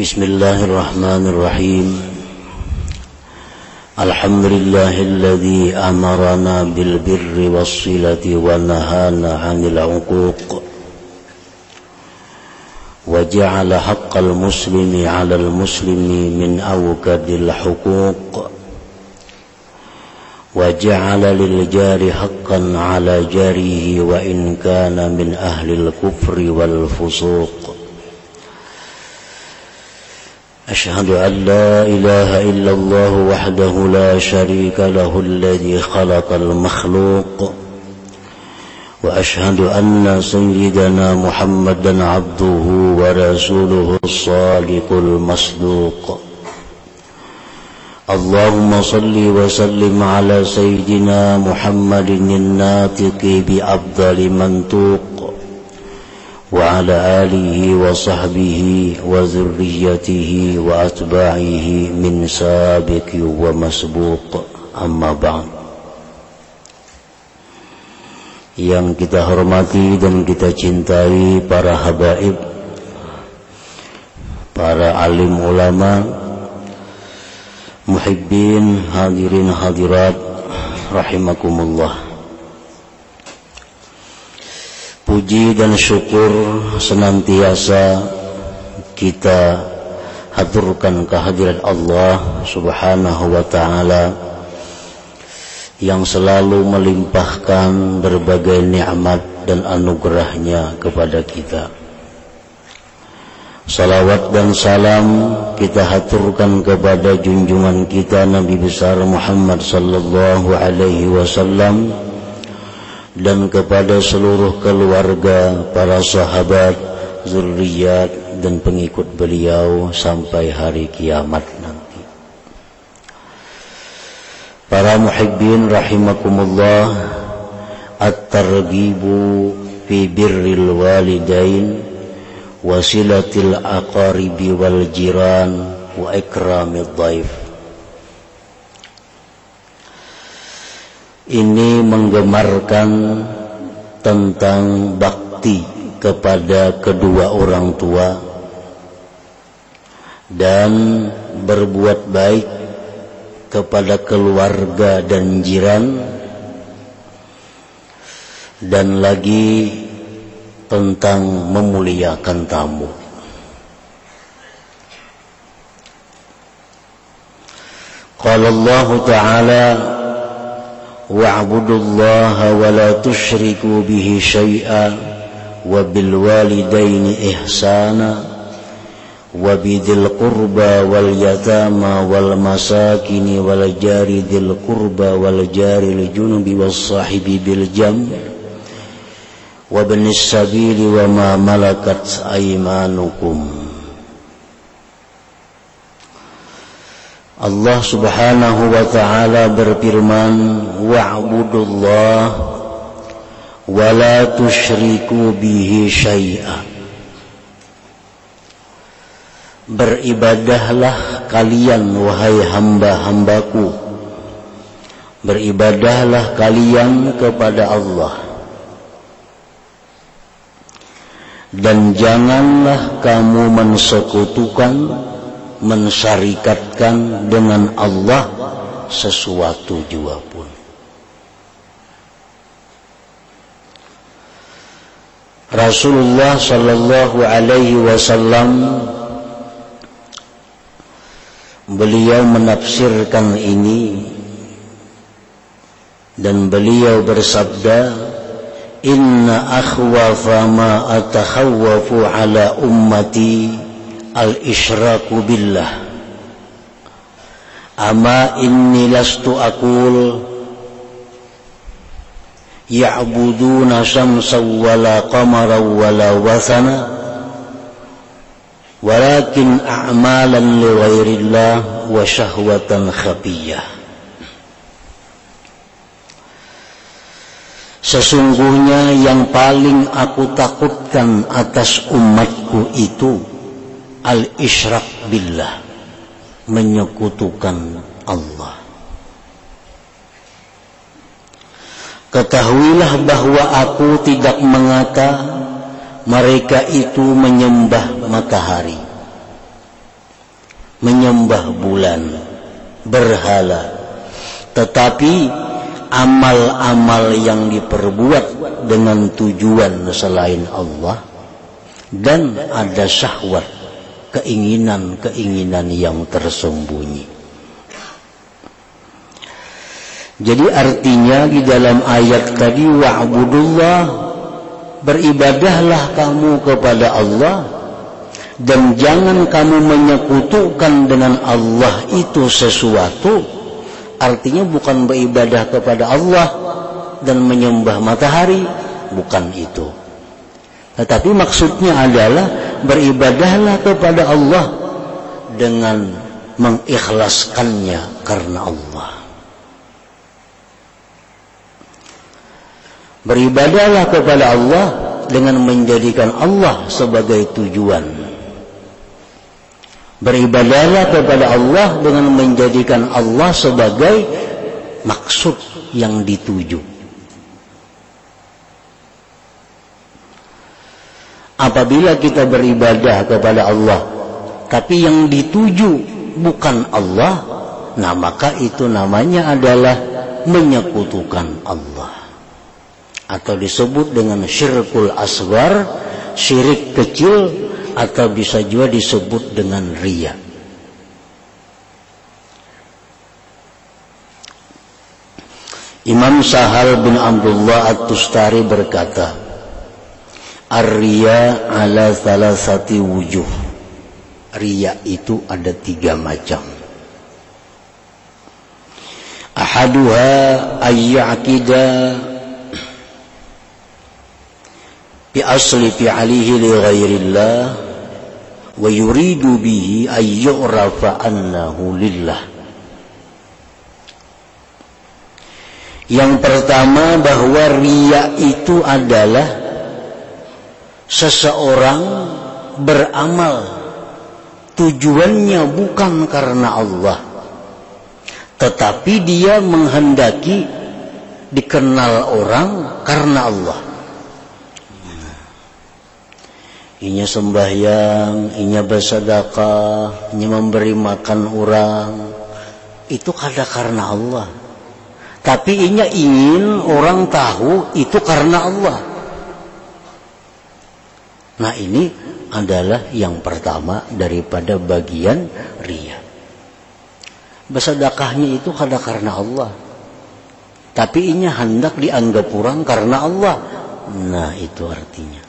بسم الله الرحمن الرحيم. الحمد لله الذي أمرنا بالبر والصلة ونهانا عن العقوق وجعل حق المسلم على المسلم من أوكد الحقوق وجعل للجار حقا على جاره وإن كان من أهل الكفر والفسوق. أشهد أن لا إله إلا الله وحده لا شريك له الذي خلق المخلوق وأشهد أن سيدنا محمدا عبده ورسوله الصادق المصدوق. اللهم صل وسلم على سيدنا محمد الناطق بأفضل منطوق. وعلى آله وصحبه وذريته وأتباعه من سابق ومسبوق أما بعد yang kita hormati dan kita cintai para habaib para alim ulama muhibbin hadirin hadirat rahimakumullah Puji dan syukur senantiasa kita haturkan kehadiran Allah Subhanahu wa taala yang selalu melimpahkan berbagai nikmat dan anugerahnya kepada kita. Salawat dan salam kita haturkan kepada junjungan kita Nabi besar Muhammad sallallahu alaihi wasallam dan kepada seluruh keluarga, para sahabat, zuriat dan pengikut beliau sampai hari kiamat nanti. Para muhibbin rahimakumullah, at-targhibu fi birril walidain wasilatil aqaribi wal jiran wa ikramid dhaif. Ini menggemarkan tentang bakti kepada kedua orang tua dan berbuat baik kepada keluarga dan jiran dan lagi tentang memuliakan tamu. Qala Allah Ta'ala واعبدوا الله ولا تشركوا به شيئا وبالوالدين إحسانا وبذي القربى واليتامى والمساكن والجار ذي القربى والجار الجنب والصاحب بالجنب وابن السبيل وما ملكت أيمانكم Allah subhanahu wa ta'ala berfirman Wa'budullah Wa la tushriku bihi syai'a. Beribadahlah kalian wahai hamba-hambaku. Beribadahlah kalian kepada Allah. Dan janganlah kamu mensekutukan mensyarikatkan dengan Allah sesuatu jua pun. Rasulullah sallallahu alaihi wasallam beliau menafsirkan ini dan beliau bersabda inna akhwafa ma atakhawwafu ala ummati al-isyraku billah. Ama inni lastu aqul ya'buduna syamsa wala qamara wala wasana walakin a'malan li ghairillah wa syahwatan khafiyah. Sesungguhnya yang paling aku takutkan atas umatku itu al-isyrak billah. Menyekutukan Allah. Ketahuilah bahwa aku tidak mengata mereka itu menyembah matahari. Menyembah bulan, berhala. Tetapi amal-amal yang diperbuat dengan tujuan selain Allah dan ada syahwat, keinginan-keinginan yang tersembunyi. Jadi artinya di dalam ayat tadi wa'budullah beribadahlah kamu kepada Allah dan jangan kamu menyekutukan dengan Allah itu sesuatu artinya bukan beribadah kepada Allah dan menyembah matahari bukan itu tetapi maksudnya adalah beribadahlah kepada Allah dengan mengikhlaskannya karena Allah beribadahlah kepada Allah dengan menjadikan Allah sebagai tujuan Beribadahlah kepada Allah dengan menjadikan Allah sebagai maksud yang dituju. Apabila kita beribadah kepada Allah, tapi yang dituju bukan Allah, nah maka itu namanya adalah menyekutukan Allah. Atau disebut dengan syirkul asgar, syirik kecil atau bisa juga disebut dengan ria. Imam Sahal bin Abdullah At-Tustari berkata, Ar-riya ala salasati wujuh. Ria itu ada tiga macam. Ahaduha ayyakida bi asli fi'alihi li ghairillah wa yuridu bihi ay yu'rafa annahu lillah Yang pertama bahwa ria itu adalah seseorang beramal tujuannya bukan karena Allah tetapi dia menghendaki dikenal orang karena Allah inya sembahyang, inya bersedekah, inya memberi makan orang, itu kada karena Allah. Tapi inya ingin orang tahu itu karena Allah. Nah ini adalah yang pertama daripada bagian ria. Bersedekahnya itu kada karena Allah. Tapi inya hendak dianggap orang karena Allah. Nah itu artinya.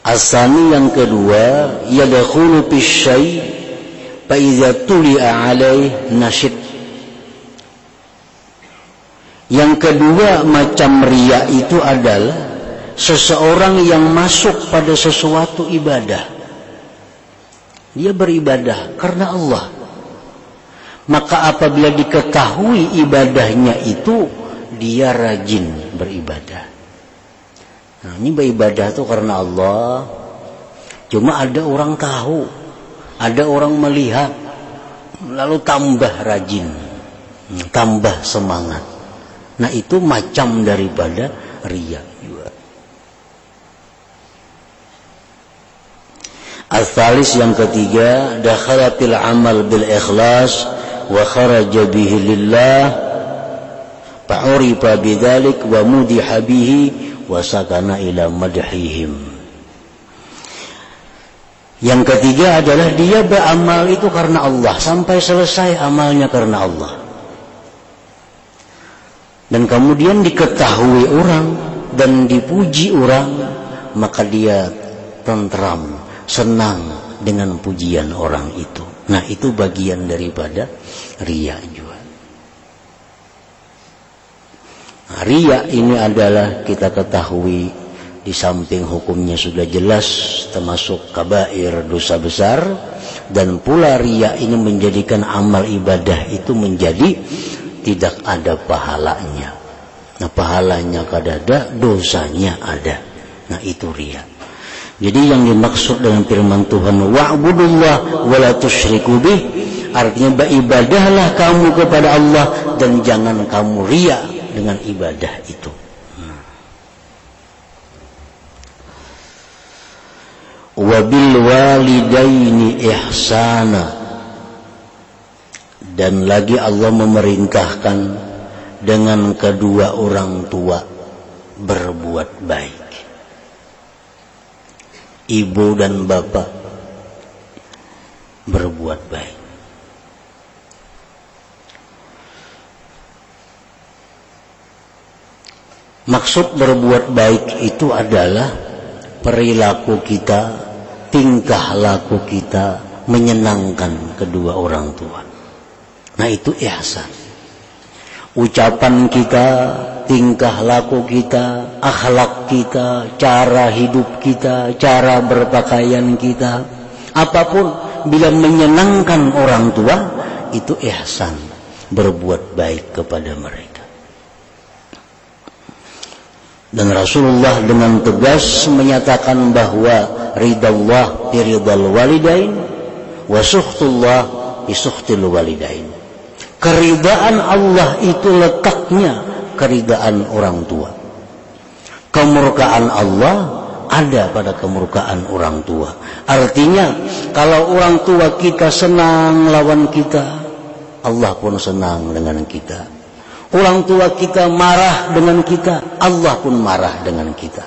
Asani yang kedua, yadkhulu fi syai' fa idza tuli'a alaih nasyid. Yang kedua macam ria itu adalah seseorang yang masuk pada sesuatu ibadah. Dia beribadah karena Allah. Maka apabila diketahui ibadahnya itu, dia rajin beribadah. Nah, ini beribadah itu karena Allah. Cuma ada orang tahu, ada orang melihat, lalu tambah rajin, tambah semangat. Nah itu macam daripada ria juga. Al-thalis yang ketiga, dakhalatil amal bil ikhlas wa kharaja bihi lillah. Fa'urifa bidzalik wa mudiha bihi wasakana ila madhihim. Yang ketiga adalah dia beramal itu karena Allah sampai selesai amalnya karena Allah. Dan kemudian diketahui orang dan dipuji orang maka dia tentram senang dengan pujian orang itu nah itu bagian daripada ria juga Ria ini adalah kita ketahui di samping hukumnya sudah jelas termasuk kabair dosa besar dan pula ria ini menjadikan amal ibadah itu menjadi tidak ada pahalanya. Nah pahalanya kadada, dosanya ada. Nah itu ria. Jadi yang dimaksud dengan firman Tuhan wa'budullah wa la tusyriku bih artinya beribadahlah kamu kepada Allah dan jangan kamu ria dengan ibadah itu. Wa wabil walidaini ihsana dan lagi Allah memerintahkan dengan kedua orang tua berbuat baik ibu dan bapak berbuat baik Maksud berbuat baik itu adalah perilaku kita, tingkah laku kita menyenangkan kedua orang tua. Nah itu ihsan. Ucapan kita, tingkah laku kita, akhlak kita, cara hidup kita, cara berpakaian kita, apa pun bila menyenangkan orang tua itu ihsan, berbuat baik kepada mereka. Dan Rasulullah dengan tegas menyatakan bahwa ridallah biridal walidain wa suhtullah walidain. Keridaan Allah itu letaknya keridaan orang tua. Kemurkaan Allah ada pada kemurkaan orang tua. Artinya kalau orang tua kita senang lawan kita, Allah pun senang dengan kita. Orang tua kita marah dengan kita, Allah pun marah dengan kita.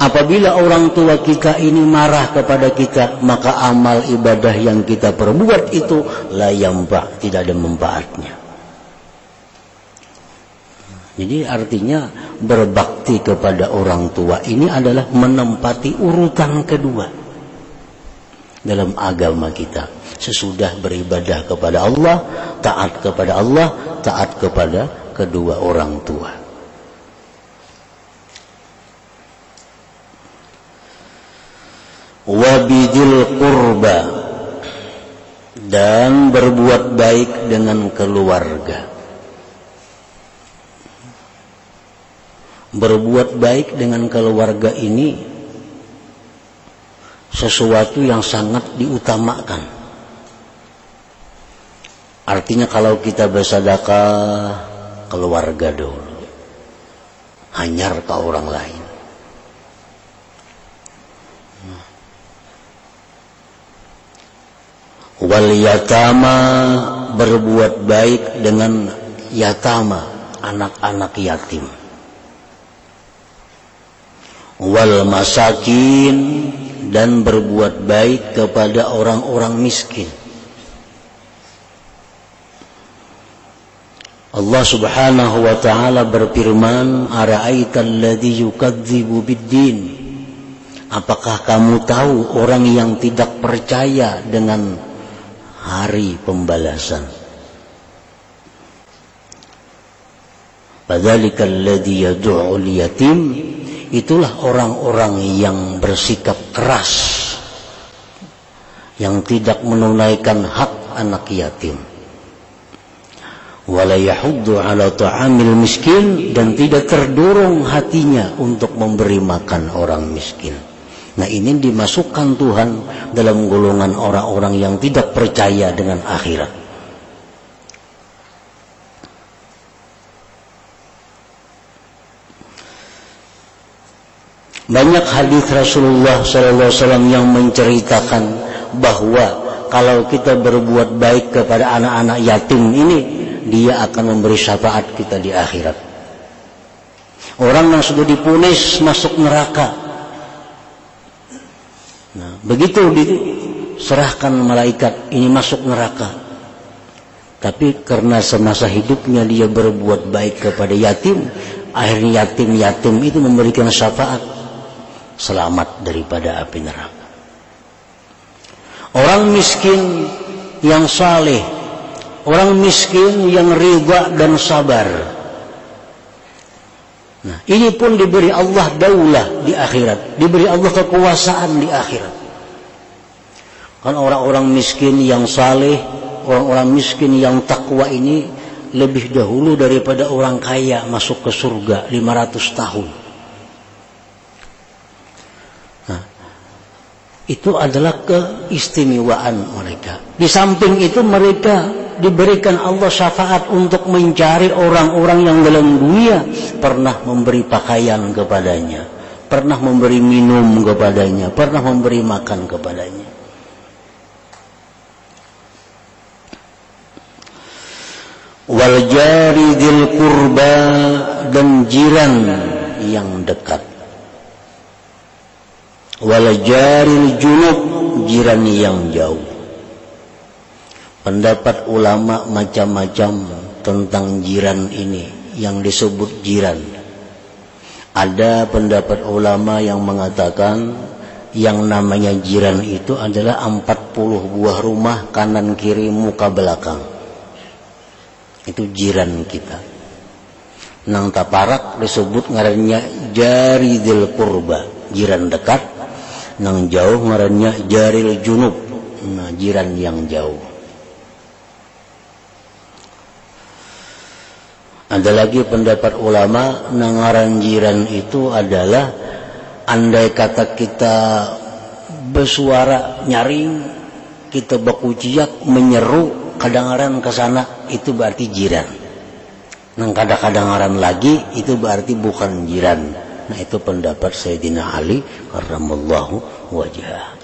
Apabila orang tua kita ini marah kepada kita, maka amal ibadah yang kita perbuat itu layampak, tidak ada manfaatnya. Jadi artinya berbakti kepada orang tua ini adalah menempati urutan kedua dalam agama kita sesudah beribadah kepada Allah, taat kepada Allah, taat kepada kedua orang tua. Wabidil kurba dan berbuat baik dengan keluarga. Berbuat baik dengan keluarga ini sesuatu yang sangat diutamakan Artinya kalau kita bersedekah keluarga dulu. Hanyar ke orang lain. Wal yatama berbuat baik dengan yatama, anak-anak yatim. Wal masakin dan berbuat baik kepada orang-orang miskin. Allah Subhanahu wa taala berfirman, "Ara'aital ladzi yukadzibu biddin?" Apakah kamu tahu orang yang tidak percaya dengan hari pembalasan? Padzalikal ladzi yad'ul yatim itulah orang-orang yang bersikap keras yang tidak menunaikan hak anak yatim wala yahuddu ala ta'amil miskin dan tidak terdorong hatinya untuk memberi makan orang miskin. Nah ini dimasukkan Tuhan dalam golongan orang-orang yang tidak percaya dengan akhirat. Banyak hadis Rasulullah SAW yang menceritakan bahwa kalau kita berbuat baik kepada anak-anak yatim ini dia akan memberi syafaat kita di akhirat. Orang yang sudah dipunis masuk neraka. Nah, begitu diserahkan malaikat ini masuk neraka. Tapi karena semasa hidupnya dia berbuat baik kepada yatim, akhirnya yatim-yatim itu memberikan syafaat selamat daripada api neraka. Orang miskin yang saleh orang miskin yang riba dan sabar. Nah, ini pun diberi Allah daulah di akhirat, diberi Allah kekuasaan di akhirat. Kan orang-orang miskin yang saleh, orang-orang miskin yang takwa ini lebih dahulu daripada orang kaya masuk ke surga 500 tahun. Itu adalah keistimewaan mereka. Di samping itu mereka diberikan Allah syafaat untuk mencari orang-orang yang dalam dunia pernah memberi pakaian kepadanya, pernah memberi minum kepadanya, pernah memberi makan kepadanya. Wal jari dil kurba dan jiran yang dekat. Wal jari junub jiran yang jauh. Pendapat ulama macam-macam tentang jiran ini yang disebut jiran. Ada pendapat ulama yang mengatakan yang namanya jiran itu adalah 40 buah rumah kanan kiri muka belakang. Itu jiran kita. Nang taparak disebut ngarannya jari dil kurba, jiran dekat. Nang jauh ngarannya jaril junub, nah jiran yang jauh. Ada lagi pendapat ulama nangaran jiran itu adalah andai kata kita bersuara nyaring, kita baku ciak menyeru kadangaran ke sana itu berarti jiran. Nang kadang-kadangaran lagi itu berarti bukan jiran. Nah itu pendapat Sayyidina Ali karramallahu wajah.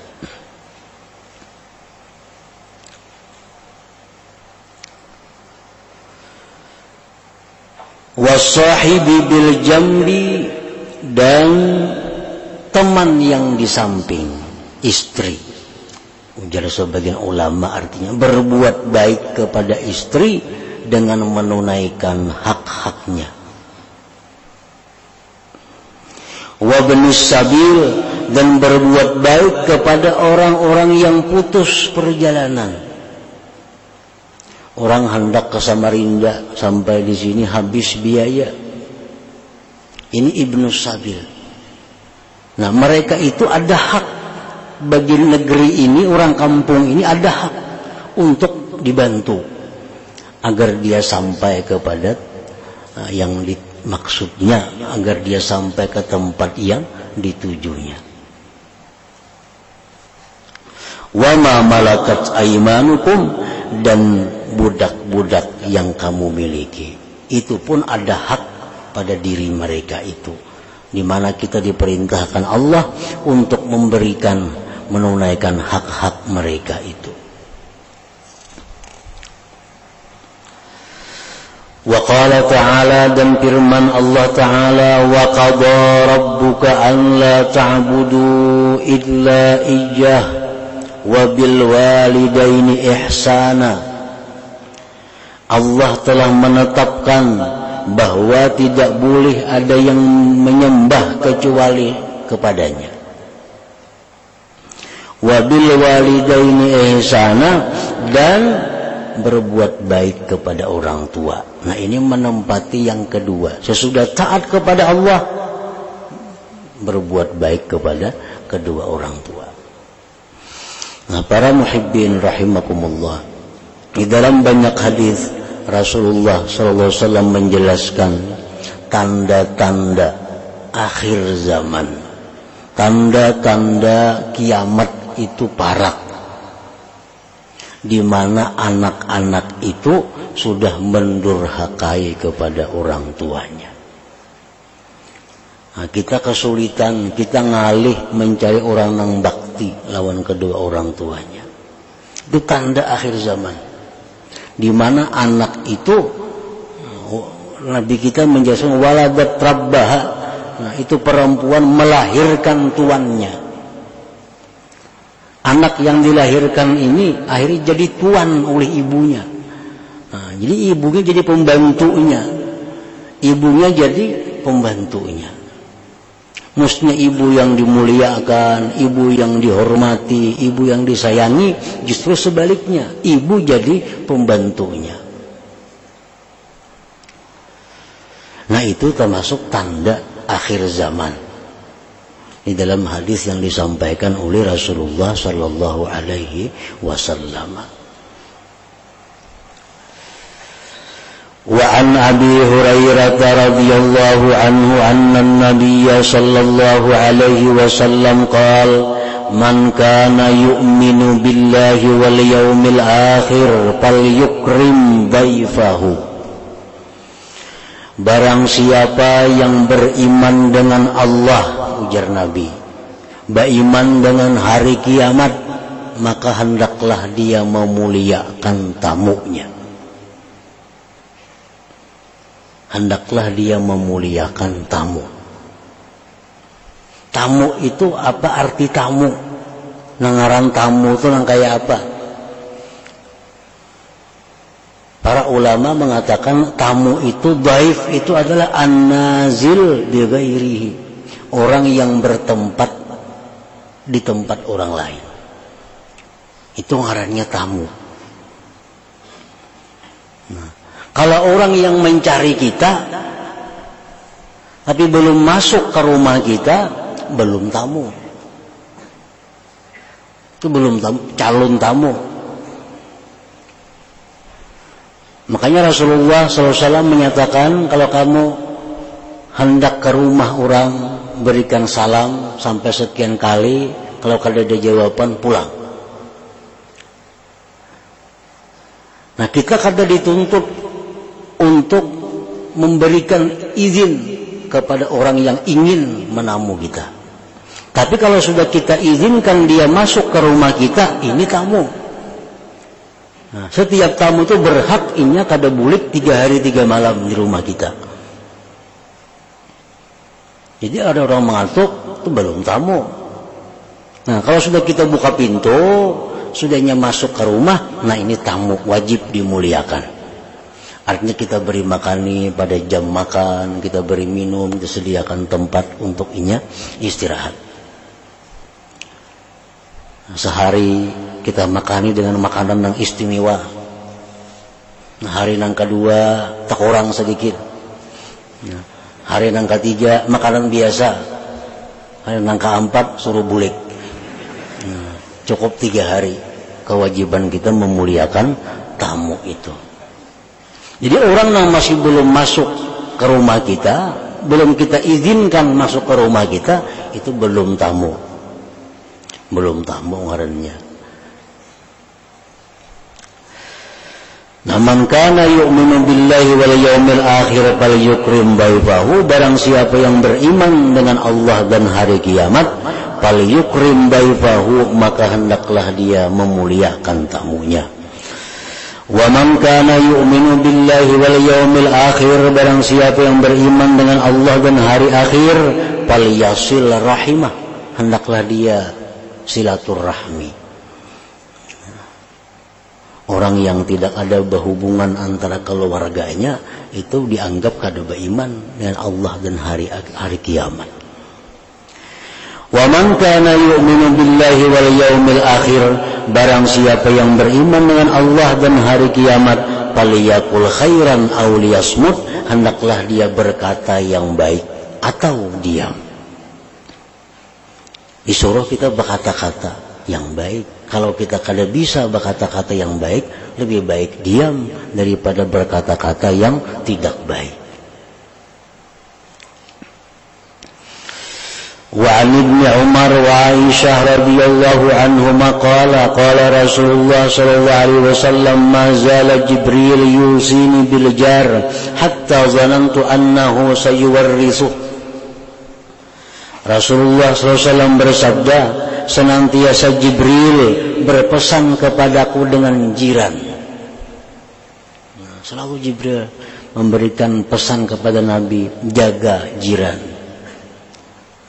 wasahibi bil jambi dan teman yang di samping istri ujar sebagian ulama artinya berbuat baik kepada istri dengan menunaikan hak-haknya wabnus sabil dan berbuat baik kepada orang-orang yang putus perjalanan Orang hendak ke Samarinda sampai di sini habis biaya. Ini Ibnu Sabil. Nah mereka itu ada hak bagi negeri ini, orang kampung ini ada hak untuk dibantu agar dia sampai kepada uh, yang dimaksudnya, agar dia sampai ke tempat yang ditujunya. Wa ma malakat aimanukum dan budak-budak yang kamu miliki. Itu pun ada hak pada diri mereka itu. Di mana kita diperintahkan Allah untuk memberikan, menunaikan hak-hak mereka itu. Wa qala ta'ala dan firman Allah ta'ala wa qada rabbuka an la ta'budu illa ihsana Allah telah menetapkan bahwa tidak boleh ada yang menyembah kecuali kepadanya. Wabil walidaini ihsana dan berbuat baik kepada orang tua. Nah ini menempati yang kedua. Sesudah taat kepada Allah, berbuat baik kepada kedua orang tua. Nah para muhibbin rahimakumullah. Di dalam banyak hadis Rasulullah sallallahu alaihi wasallam menjelaskan tanda-tanda akhir zaman. Tanda-tanda kiamat itu parak. Di mana anak-anak itu sudah mendurhakai kepada orang tuanya. Nah, kita kesulitan, kita ngalih mencari orang yang bakti lawan kedua orang tuanya. Itu tanda akhir zaman di mana anak itu Nabi kita menjelaskan waladat rabbah nah, itu perempuan melahirkan tuannya anak yang dilahirkan ini akhirnya jadi tuan oleh ibunya nah, jadi ibunya jadi pembantunya ibunya jadi pembantunya Mestinya ibu yang dimuliakan, ibu yang dihormati, ibu yang disayangi, justru sebaliknya, ibu jadi pembantunya. Nah itu termasuk tanda akhir zaman Di dalam hadis yang disampaikan oleh Rasulullah Sallallahu Alaihi Wasallam. وعن ابي هريره رضي الله عنه ان النبي صلى الله عليه وسلم قال من كان يؤمن بالله واليوم الاخر فليكرم ضيفه Barang siapa yang beriman dengan Allah ujar Nabi Beriman dengan hari kiamat Maka hendaklah dia memuliakan tamunya Hendaklah dia memuliakan tamu Tamu itu apa arti tamu? Nengaran tamu itu nang kayak apa? Para ulama mengatakan tamu itu daif itu adalah an-nazil bi ghairihi. Orang yang bertempat di tempat orang lain. Itu ngarannya tamu. Nah, kalau orang yang mencari kita tapi belum masuk ke rumah kita, belum tamu. Itu belum tamu, calon tamu. Makanya Rasulullah SAW menyatakan kalau kamu hendak ke rumah orang berikan salam sampai sekian kali kalau kada ada jawaban pulang. Nah kita kada dituntut untuk memberikan izin kepada orang yang ingin menamu kita. Tapi kalau sudah kita izinkan dia masuk ke rumah kita, ini tamu. Nah, setiap tamu itu berhak inya kada bulik tiga hari tiga malam di rumah kita. Jadi ada orang mengantuk itu belum tamu. Nah kalau sudah kita buka pintu, sudahnya masuk ke rumah, nah ini tamu wajib dimuliakan. Artinya kita beri makan nih pada jam makan, kita beri minum, disediakan tempat untuk inya istirahat. Sehari kita makani dengan makanan yang istimewa. Nah, hari yang kedua tak kurang sedikit. Nah, hari yang ketiga makanan biasa. Hari yang keempat suruh bulik. Nah, cukup tiga hari kewajiban kita memuliakan tamu itu. Jadi orang yang masih belum masuk ke rumah kita, belum kita izinkan masuk ke rumah kita, itu belum tamu belum tamu ngarannya Naman kana yu'minu billahi wal yaumil akhir fal yukrim baifahu barang siapa yang beriman dengan Allah dan hari kiamat fal yukrim baifahu maka hendaklah dia memuliakan tamunya. Wa man kana yu'minu billahi wal yaumil akhir barang siapa yang beriman dengan Allah dan hari akhir fal yasil rahimah. Hendaklah dia silaturahmi. Orang yang tidak ada berhubungan antara keluarganya itu dianggap kada beriman dengan Allah dan hari hari kiamat. Wa man kana yu'minu billahi wal yaumil akhir barang siapa yang beriman dengan Allah dan hari kiamat faliyakul khairan aw liyasmut hendaklah dia berkata yang baik atau diam. Disuruh kita berkata-kata yang baik. Kalau kita kada bisa berkata-kata yang baik, lebih baik diam daripada berkata-kata yang tidak baik. وعن ابن عمر وعائشة رضي الله عنهما قال قال رسول الله صلى الله عليه وسلم ما زال جبريل يوصيني بالجار حتى ظننت أنه سيورثه Rasulullah SAW bersabda, senantiasa Jibril berpesan kepadaku dengan jiran. Nah, selalu Jibril memberikan pesan kepada Nabi, jaga jiran.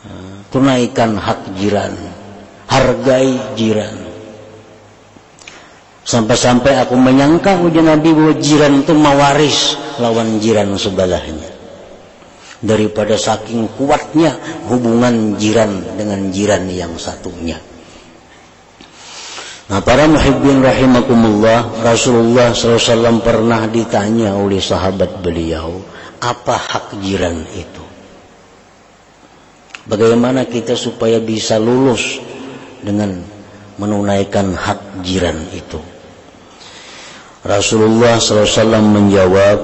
Nah, tunaikan hak jiran, hargai jiran. Sampai-sampai aku menyangka ujian Nabi bahwa jiran itu mewaris lawan jiran sebelahnya daripada saking kuatnya hubungan jiran dengan jiran yang satunya. Nah para muhibbin rahimakumullah Rasulullah SAW pernah ditanya oleh sahabat beliau Apa hak jiran itu Bagaimana kita supaya bisa lulus Dengan menunaikan hak jiran itu Rasulullah SAW menjawab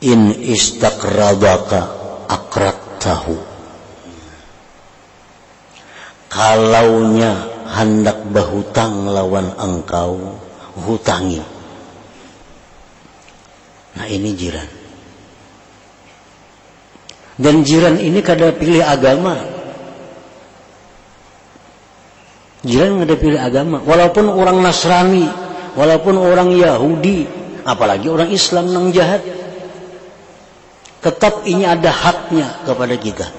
in istaqradaka tahu kalaunya hendak berhutang lawan engkau hutangi Nah ini jiran. Dan jiran ini kada pilih agama. Jiran kada pilih agama. Walaupun orang Nasrani, walaupun orang Yahudi, apalagi orang Islam yang jahat. Tetap ini ada haknya kepada kita.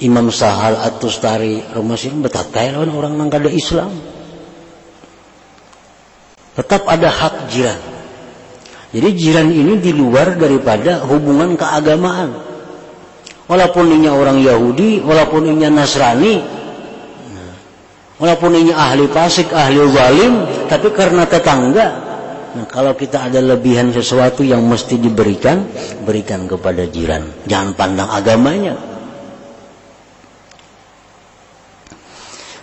Imam Sahal At-Tustari Romasin betapa lawan orang nang kada Islam. Tetap ada hak jiran. Jadi jiran ini di luar daripada hubungan keagamaan. Walaupun ini orang Yahudi, walaupun ini Nasrani, walaupun ini ahli pasik, ahli zalim, tapi karena tetangga, nah, kalau kita ada lebihan sesuatu yang mesti diberikan, berikan kepada jiran. Jangan pandang agamanya.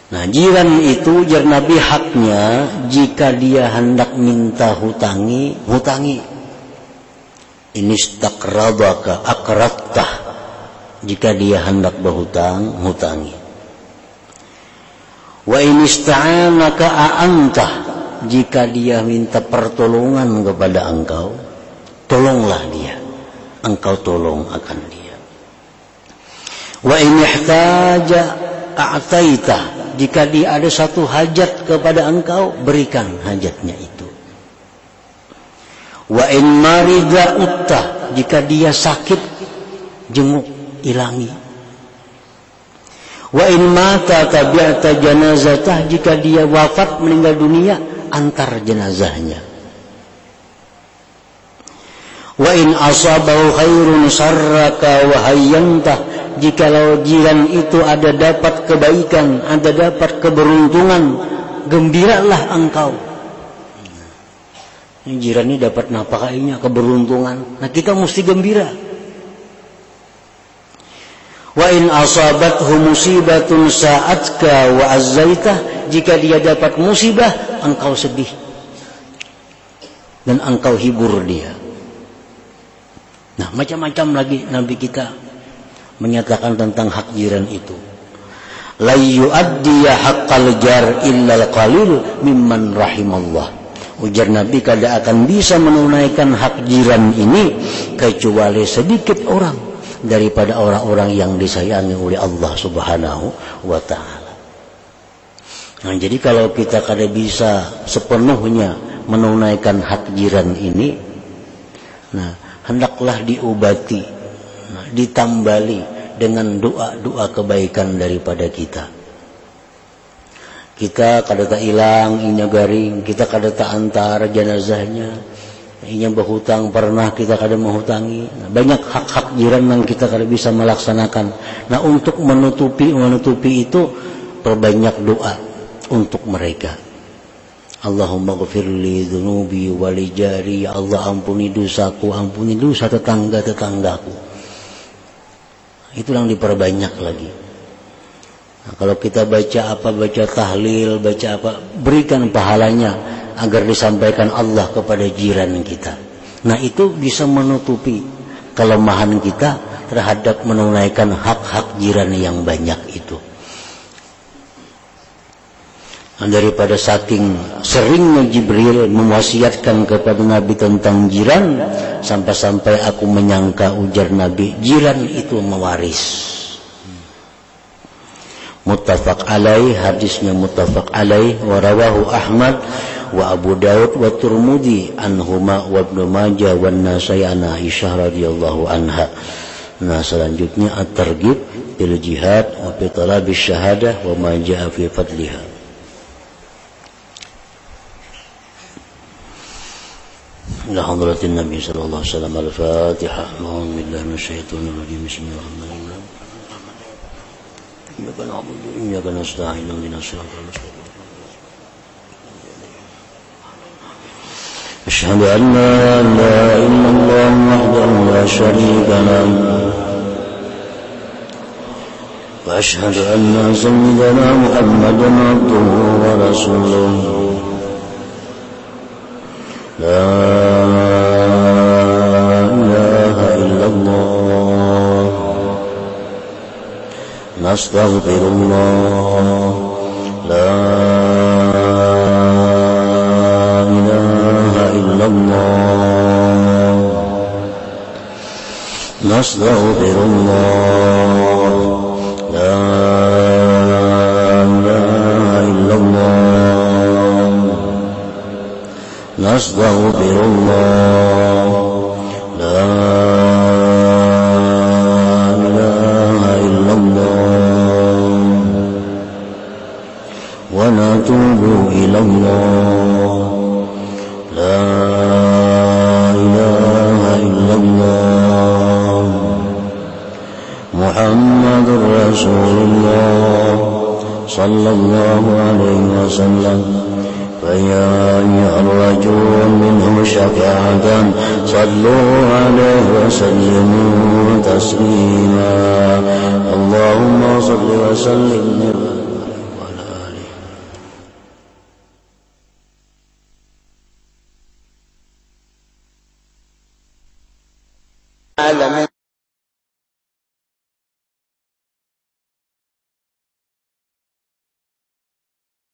Nah jiran itu jar Nabi haknya jika dia hendak minta hutangi, hutangi. Ini stakradaka akrattah. Jika dia hendak berhutang, hutangi. Wa ini ista'anaka a'antah. Jika dia minta pertolongan kepada engkau, tolonglah dia. Engkau tolong akan dia. Wa ini ihtaja a'taitah jika dia ada satu hajat kepada engkau, berikan hajatnya itu. Wa in marida uttah, jika dia sakit, jenguk, ilangi. Wa in mata tabi'ata janazatah, jika dia wafat meninggal dunia, antar jenazahnya. Wa in asabahu khairun sarraka wa hayyantah jikalau jiran itu ada dapat kebaikan, ada dapat keberuntungan, gembiralah engkau. Jiran ini dapat nafkahnya, keberuntungan. Nah kita mesti gembira. Wa in asabathu musibatun sa'atka wa azzaitah jika dia dapat musibah engkau sedih dan engkau hibur dia. Nah, macam-macam lagi Nabi kita menyatakan tentang hak jiran itu. La yu'addiya haqqal jar illal qalil mimman rahimallah. Ujar Nabi kada akan bisa menunaikan hak jiran ini kecuali sedikit orang daripada orang-orang yang disayangi oleh Allah Subhanahu wa taala. Nah, jadi kalau kita kada bisa sepenuhnya menunaikan hak jiran ini, nah hendaklah diobati, ditambali dengan doa-doa kebaikan daripada kita. Kita kada tak hilang inya garing, kita kada tak antar jenazahnya. Inya berhutang pernah kita kada menghutangi. Nah, banyak hak-hak jiran yang kita kada bisa melaksanakan. Nah untuk menutupi menutupi itu perbanyak doa untuk mereka. Allahumma gfirli dhunubi wali jari ya Allah ampuni dosaku ampuni dosa tetangga-tetanggaku itu yang diperbanyak lagi nah, kalau kita baca apa baca tahlil baca apa berikan pahalanya agar disampaikan Allah kepada jiran kita. Nah itu bisa menutupi kelemahan kita terhadap menunaikan hak-hak jiran yang banyak itu. Daripada saking seringnya Jibril mewasiatkan kepada Nabi tentang jiran sampai-sampai aku menyangka ujar Nabi jiran itu mewaris. Muttafaq alaih hadisnya muttafaq alaih wa rawahu Ahmad wa Abu Daud wa Turmudi anhuma wa Ibnu Majah wa Nasai an Aisyah radhiyallahu anha nah selanjutnya at-targhib bil jihad wa fi talabi syahadah wa ma jaa fi fadliha إلى حضرة النبي صلى الله عليه وسلم الفاتحة أعوذ بالله من الشيطان الرجيم بسم الله الرحمن الرحيم إياك نعبد وإياك نستعين اهدنا الصراط المستقيم أشهد أن لا إله إلا الله وحده لا شريك له وأشهد أن سيدنا محمدا عبده ورسوله. لا إله إلا الله. نستغفر الله. نستغفر الله. لا إله إلا الله. نستغفر الله. صلوا عليه وسلموا تسليما. اللهم صل وسلم